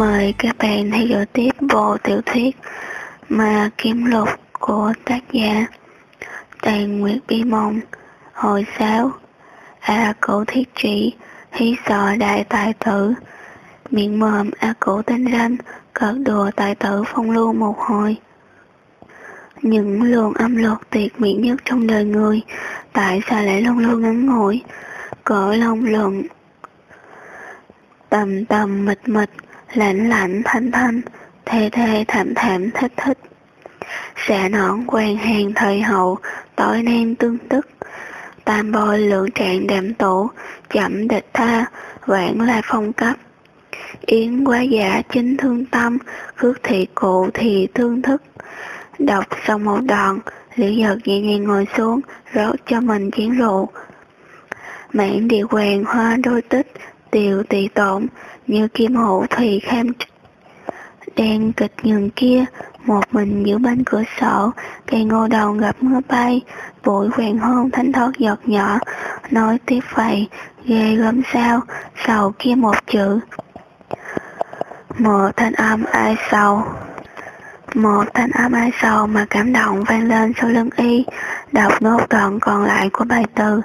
Mời các bạn theo dõi tiếp bộ tiểu thuyết Mà Kiếm Lục của tác giả Tàn Nguyệt Bi Mộng, Hồi sáu A Cổ Thiết Trị Hí sọ đại tài tử. Miệng mồm A Cổ tên ranh, Cợt đùa tài tử phong lưu một hồi. Những luồng âm luật tuyệt mỹ nhất trong đời người, Tại sao lại luôn luôn ngắn ngủi? Cỡ long luận Tầm tầm mịt mịt lạnh lạnh thanh thanh, thê thê thảm thảm thích thích. Xạ nõn quan hàng thời hậu, tối đen tương tức. Tam bôi lượng trạng đạm tủ, chậm địch tha, vãn lai phong cấp. Yến quá giả chính thương tâm, khước thị cụ thì thương thức. Đọc xong một đoạn, Liễu giật nhẹ nhàng ngồi xuống, rót cho mình chén rượu. Mãn địa hoàng hoa đôi tích, tiều tỳ tổn, như kim hổ thùy kham đang kịch nhường kia, một mình giữa bên cửa sổ. Cây ngô đầu gặp mưa bay, bụi hoàng hôn thánh thoát giọt nhỏ. Nói tiếp vậy, ghê gớm sao, sầu kia một chữ. Một thanh âm ai sầu, một thanh âm ai sầu mà cảm động vang lên sau lưng y. Đọc nốt đoạn còn lại của bài từ,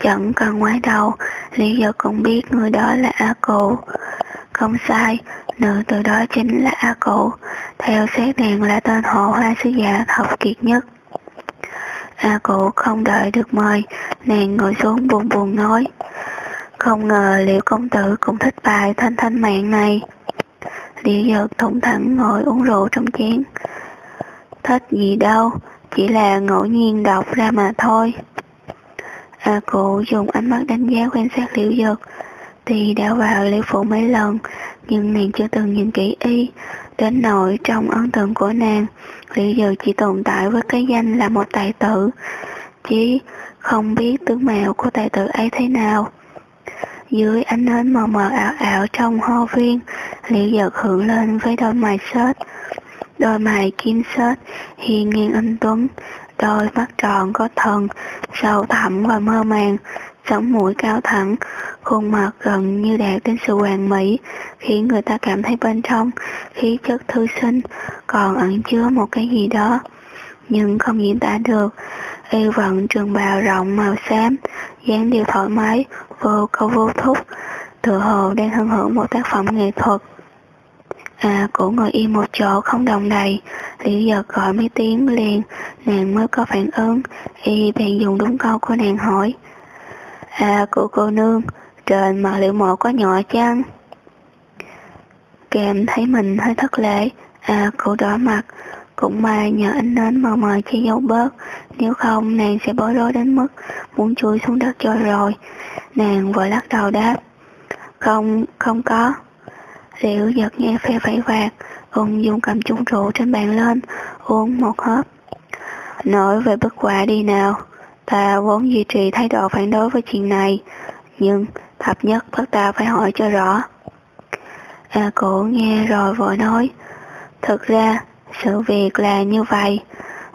chẳng cần ngoái đầu, lý do cũng biết người đó là a cụ không sai, nữ từ đó chính là A Cụ, theo xét nàng là tên hộ hoa sứ giả học kiệt nhất. A Cụ không đợi được mời, nàng ngồi xuống buồn buồn nói. Không ngờ liệu công tử cũng thích bài thanh thanh mạng này. Liệu giật thủng thẳng ngồi uống rượu trong chén. Thích gì đâu, chỉ là ngẫu nhiên đọc ra mà thôi. A cụ dùng ánh mắt đánh giá quan sát liệu dược, thì đã vào lễ phủ mấy lần, nhưng nàng chưa từng nhìn kỹ y. Đến nỗi trong ấn tượng của nàng, lý giờ chỉ tồn tại với cái danh là một tài tử, chỉ không biết tướng mạo của tài tử ấy thế nào. Dưới ánh nến mờ mờ ảo ảo trong ho viên, liễu giật hưởng lên với đôi mày sớt, Đôi mày kim sớt, hiền nghiêng anh tuấn, đôi mắt tròn có thần, sâu thẳm và mơ màng, sống mũi cao thẳng, khuôn mặt gần như đạt đến sự hoàn mỹ, khiến người ta cảm thấy bên trong khí chất thư sinh còn ẩn chứa một cái gì đó, nhưng không diễn tả được. Y vận trường bào rộng màu xám, dáng điệu thoải mái, vô câu vô thúc, tựa hồ đang hân hưởng một tác phẩm nghệ thuật. À, của người im một chỗ không đồng đầy, Liễu giật gọi mấy tiếng liền, nàng mới có phản ứng, y bèn dùng đúng câu của nàng hỏi. À, của cô nương, trên mặt liệu mộ có nhỏ chăng? Kèm thấy mình hơi thất lễ, à cụ đỏ mặt, cũng may nhờ ánh nến mờ mờ che giấu bớt, nếu không nàng sẽ bối rối đến mức muốn chui xuống đất cho rồi. Nàng vội lắc đầu đáp, không, không có. Liễu giật nghe phe phẩy vạt, ung dung cầm chung rượu trên bàn lên, uống một hớp. Nói về bức quả đi nào, ta vốn duy trì thái độ phản đối với chuyện này, nhưng thập nhất bắt ta phải hỏi cho rõ. A cổ nghe rồi vội nói, thực ra sự việc là như vậy,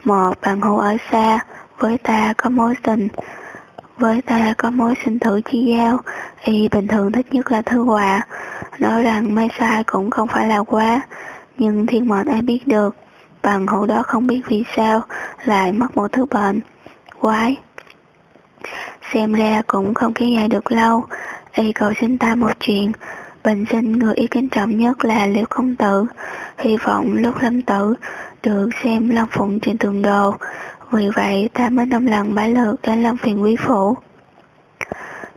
một bạn hữu ở xa, với ta có mối tình, với ta có mối sinh thử chi giao, y bình thường thích nhất là thư họa, nói rằng mấy sai cũng không phải là quá, nhưng thiên mệnh ai biết được, bằng hữu đó không biết vì sao lại mất một thứ bệnh, quái. Xem ra cũng không kéo dài được lâu, y cầu xin ta một chuyện, bình sinh người ý kính trọng nhất là liễu công tử, hy vọng lúc lâm tử được xem long phụng trên tường đồ, vì vậy ta mới năm lần bái lượt đến long phiền quý phủ.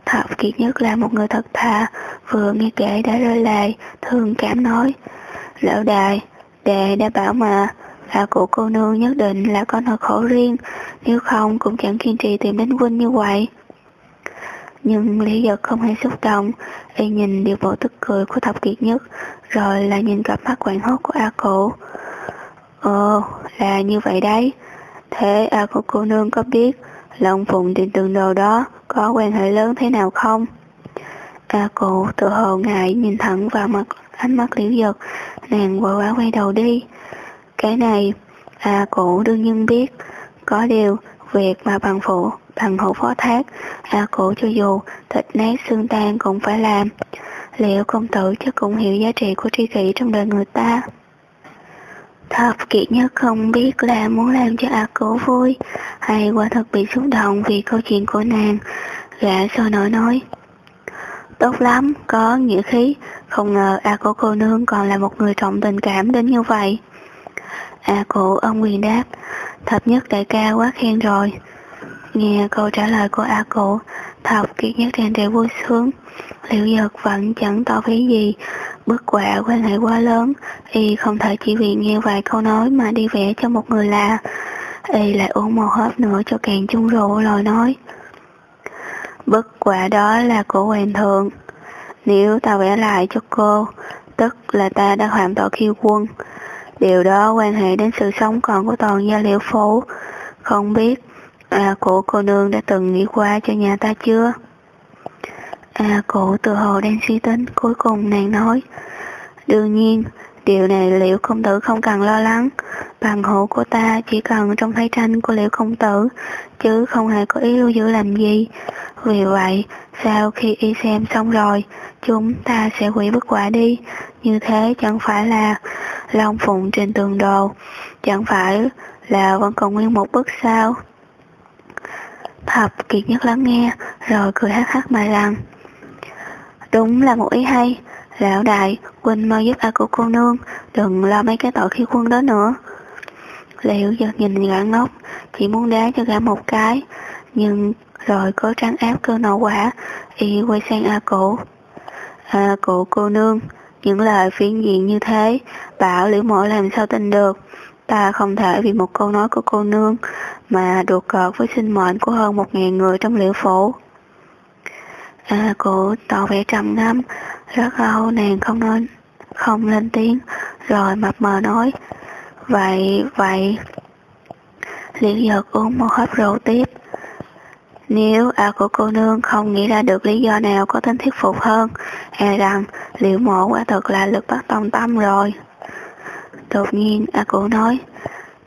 Thập kiệt nhất là một người thật thà, vừa nghe kể đã rơi lệ, thương cảm nói, lão đại, đệ đã bảo mà, là của cô nương nhất định là có nỗi khổ riêng, nếu không cũng chẳng kiên trì tìm đến huynh như vậy nhưng Lý Giật không hề xúc động, y nhìn điều bộ tức cười của thập kiệt nhất, rồi lại nhìn cặp mắt quảng hốt của A Cổ. Ồ, là như vậy đấy. Thế A Cổ cô nương có biết Long Phụng tiền tường đồ đó có quan hệ lớn thế nào không? A Cổ tự hồ ngại nhìn thẳng vào mặt ánh mắt liễu giật, nàng vội vã quay đầu đi. Cái này, A Cổ đương nhiên biết, có điều việc mà bằng phụ bằng hữu phó thác, A cổ cho dù thịt nát xương tan cũng phải làm. liệu công tử chắc cũng hiểu giá trị của tri kỷ trong đời người ta. Thập kiệt nhất không biết là muốn làm cho A cổ vui, hay quả thật bị xúc động vì câu chuyện của nàng. Gã sôi nổi nói, tốt lắm, có nghĩa khí, không ngờ A cổ cô nương còn là một người trọng tình cảm đến như vậy. A cụ ông quyền đáp, thập nhất đại ca quá khen rồi. Nghe câu trả lời của A cụ, thập kiệt nhất tràn trề vui sướng. Liệu giật vẫn chẳng tỏ phí gì, bức quả quan hệ quá lớn, y không thể chỉ vì nghe vài câu nói mà đi vẽ cho một người lạ. Y lại uống một hớp nữa cho càng chung rượu rồi nói. Bức quả đó là của hoàng thượng. Nếu ta vẽ lại cho cô, tức là ta đã phạm tội khiêu quân. Điều đó quan hệ đến sự sống còn của toàn gia liệu phố. Không biết à, cổ cô nương đã từng nghĩ qua cho nhà ta chưa? À cổ tự hồ đang suy tính, cuối cùng nàng nói. Đương nhiên, điều này liệu công tử không cần lo lắng. Bằng hộ của ta chỉ cần trong thấy tranh của liệu công tử, chứ không hề có ý lưu giữ làm gì. Vì vậy, sau khi y xem xong rồi, chúng ta sẽ hủy bức quả đi. Như thế chẳng phải là long phụng trên tường đồ, chẳng phải là vẫn còn nguyên một bức sao. Thập kiệt nhất lắng nghe, rồi cười hát hát mà rằng. Đúng là một ý hay. Lão đại, Quỳnh mau giúp A của cô nương, đừng lo mấy cái tội khi quân đó nữa. Liệu giật nhìn gã ngốc, chỉ muốn đá cho gã một cái, nhưng rồi có trắng áp cơ nổ quả, y quay sang A cổ. A cổ cô nương, những lời phiến diện như thế, bảo liễu mộ làm sao tin được. Ta không thể vì một câu nói của cô nương mà đột cợt với sinh mệnh của hơn một ngàn người trong liễu phủ. Ờ, à, cô tỏ vẻ trầm ngâm, rất lâu nàng không nói, không lên tiếng, rồi mập mờ nói, vậy, vậy. Liễu giật uống một hớp rượu tiếp. Nếu à của cô nương không nghĩ ra được lý do nào có tính thuyết phục hơn, e rằng liệu mộ quả thật là lực bắt tòng tâm rồi. Đột nhiên A cụ nói,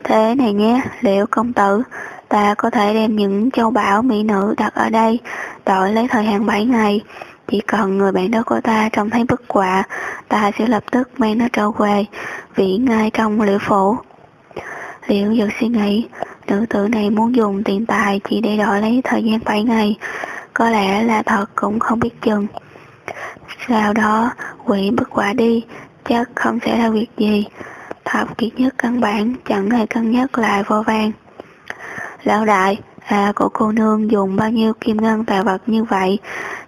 thế này nhé, liệu công tử, ta có thể đem những châu bảo mỹ nữ đặt ở đây, đợi lấy thời hạn 7 ngày. Chỉ cần người bạn đó của ta trông thấy bức quạ, ta sẽ lập tức mang nó trở về, vĩ ngay trong liễu phủ. Liễu giật suy nghĩ, nữ tử này muốn dùng tiền tài chỉ để đợi lấy thời gian 7 ngày, có lẽ là thật cũng không biết chừng. Sau đó, quỷ bức quả đi, chắc không sẽ là việc gì. Thập kiệt nhất căn bản chẳng hề cân nhắc lại vô vàng Lão đại, à của cô nương dùng bao nhiêu kim ngân tài vật như vậy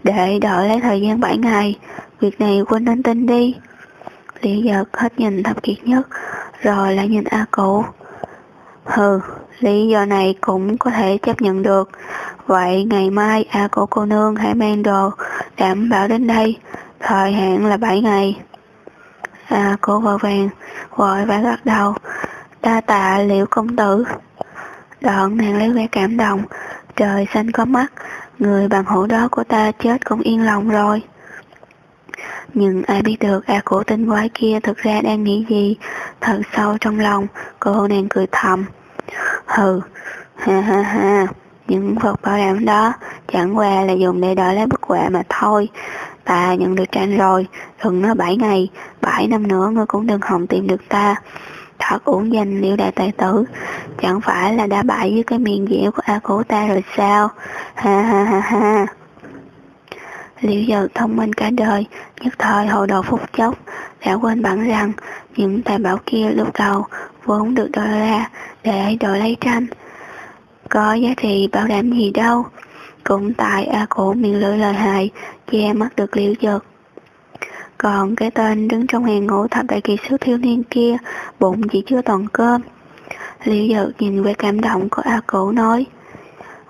để đợi lấy thời gian 7 ngày. Việc này quên anh tin đi. Lý giật hết nhìn thập kiệt nhất, rồi lại nhìn A cụ. Hừ, lý do này cũng có thể chấp nhận được. Vậy ngày mai A cổ cô nương hãy mang đồ đảm bảo đến đây. Thời hạn là 7 ngày. A cổ vợ vàng, vội vã gật đầu. Đa tạ liệu công tử. Đoạn nàng lấy vẻ cảm động, trời xanh có mắt, người bằng hữu đó của ta chết cũng yên lòng rồi. Nhưng ai biết được A cổ tinh quái kia thực ra đang nghĩ gì, thật sâu trong lòng, cô nàng cười thầm. Hừ, ha ha ha, những vật bảo đảm đó chẳng qua là dùng để đổi lấy bức họa mà thôi. Ta nhận được tranh rồi, đừng nói 7 ngày, 7 năm nữa ngươi cũng đừng hòng tìm được ta thật uổng danh liễu đại tài tử. Chẳng phải là đã bại dưới cái miệng dẻo của a cổ ta rồi sao? Ha ha ha ha. Liễu giờ thông minh cả đời, nhất thời hồ đồ phút chốc, đã quên bản rằng những tài bảo kia lúc đầu vốn được đòi ra để đổi lấy tranh. Có giá trị bảo đảm gì đâu. Cũng tại a cổ miệng lưỡi lời hại, che mắt được liễu giật còn cái tên đứng trong hàng ngũ thập đại kỳ sứ thiếu niên kia, bụng chỉ chưa toàn cơm. Liễu dực nhìn về cảm động của A Cửu nói,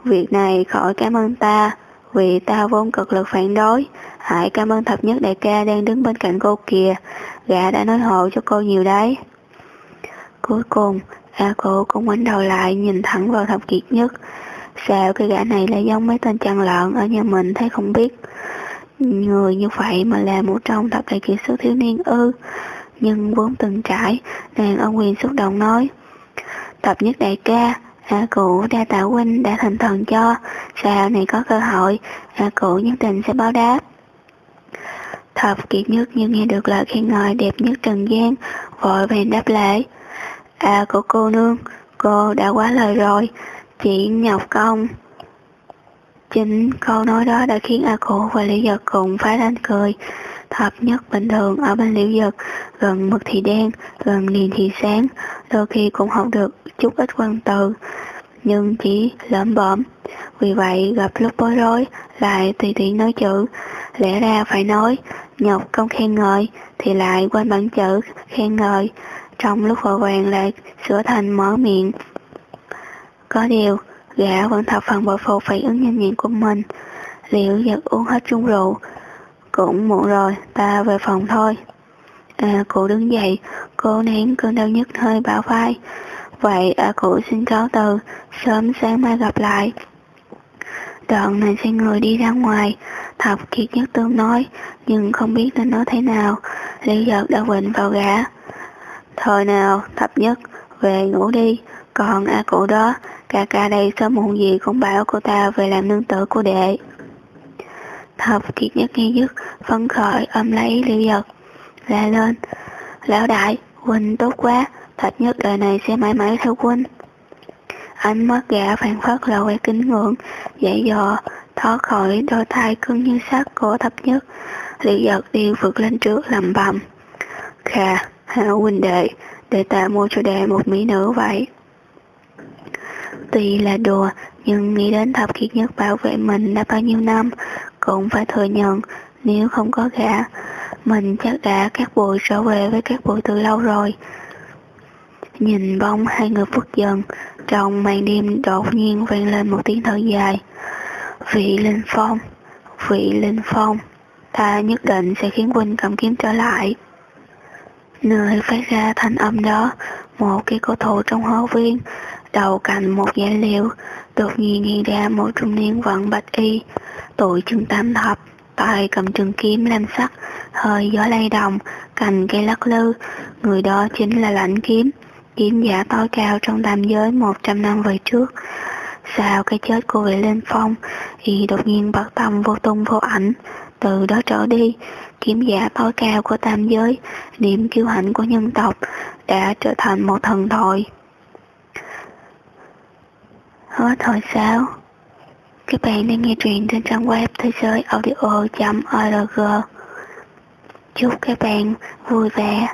Việc này khỏi cảm ơn ta, vì ta vốn cực lực phản đối. Hãy cảm ơn thập nhất đại ca đang đứng bên cạnh cô kìa, gã đã nói hộ cho cô nhiều đấy. Cuối cùng, A Cửu cũng ngoảnh đầu lại nhìn thẳng vào thập kiệt nhất. Sao cái gã này lại giống mấy tên chăn lợn ở nhà mình thấy không biết. Người như vậy mà là một trong thập đại kiệt xuất thiếu niên ư. Nhưng vốn từng trải, nàng ông quyền xúc động nói. tập nhất đại ca, A cụ đa tạ huynh đã thành thần cho, sau này có cơ hội, A cụ nhất định sẽ báo đáp. Thập kiệt nhất như nghe được lời khen ngợi đẹp nhất trần gian, vội vàng đáp lễ. À của cô nương, cô đã quá lời rồi, chỉ nhọc công. Chính câu nói đó đã khiến A cổ và Liễu Giật cùng phá lên cười. Thập nhất bình thường ở bên Liễu Giật, gần mực thì đen, gần liền thì sáng, đôi khi cũng học được chút ít quan từ, nhưng chỉ lỡm bẩm. Vì vậy gặp lúc bối rối, lại tùy tiện nói chữ, lẽ ra phải nói, nhọc công khen ngợi, thì lại quên bản chữ khen ngợi, trong lúc vội vàng lại sửa thành mở miệng. Có điều, gã vẫn thập phần bội phục phải ứng nhanh nhẹn của mình. Liệu giật uống hết chung rượu, cũng muộn rồi, ta về phòng thôi. À, cụ đứng dậy, cô nén cơn đau nhức hơi bả vai. Vậy à, cụ xin cáo từ, sớm sáng mai gặp lại. Đoạn này xoay người đi ra ngoài, thập kiệt nhất tương nói, nhưng không biết nên nói thế nào, Liễu giật đã quỳnh vào gã. Thời nào, thập nhất, về ngủ đi, còn A cụ đó, ca ca đây sớm muộn gì cũng bảo cô ta về làm nương tử của đệ. Thập kiệt nhất nghe dứt, phấn khởi ôm lấy liêu giật, la lên. Lão đại, huynh tốt quá, thật nhất đời này sẽ mãi mãi theo huynh. Ánh mắt gã phản phất là quay kính ngưỡng, dạy dò, thoát khỏi đôi tay cứng như sắt của thập nhất. Liêu giật đi vượt lên trước lầm bầm. Khà, hảo huynh đệ, để ta mua cho đệ một mỹ nữ vậy. Tuy là đùa, nhưng nghĩ đến thập kiệt nhất bảo vệ mình đã bao nhiêu năm, cũng phải thừa nhận nếu không có gã, mình chắc đã các bụi trở về với các bụi từ lâu rồi. Nhìn bóng hai người phút dần, trong màn đêm đột nhiên vang lên một tiếng thở dài. Vị Linh Phong, vị Linh Phong, ta nhất định sẽ khiến huynh cầm kiếm trở lại. Nơi phát ra thanh âm đó, một cái cổ thụ trong hố viên, đầu cạnh một dãy liệu, đột nhiên hiện ra một trung niên vận bạch y, tuổi chừng tám thập, tay cầm trường kiếm lam sắc, hơi gió lay động, cành cây lắc lư, người đó chính là lãnh kiếm, kiếm giả tối cao trong tam giới 100 năm về trước. Sau cái chết của vị Linh Phong, y đột nhiên bất tâm vô tung vô ảnh, từ đó trở đi, kiếm giả tối cao của tam giới, niệm kiêu hãnh của nhân tộc, đã trở thành một thần thoại. Hết hồi sao? Các bạn đang nghe truyện trên trang web thế giới audio.org. Chúc các bạn vui vẻ.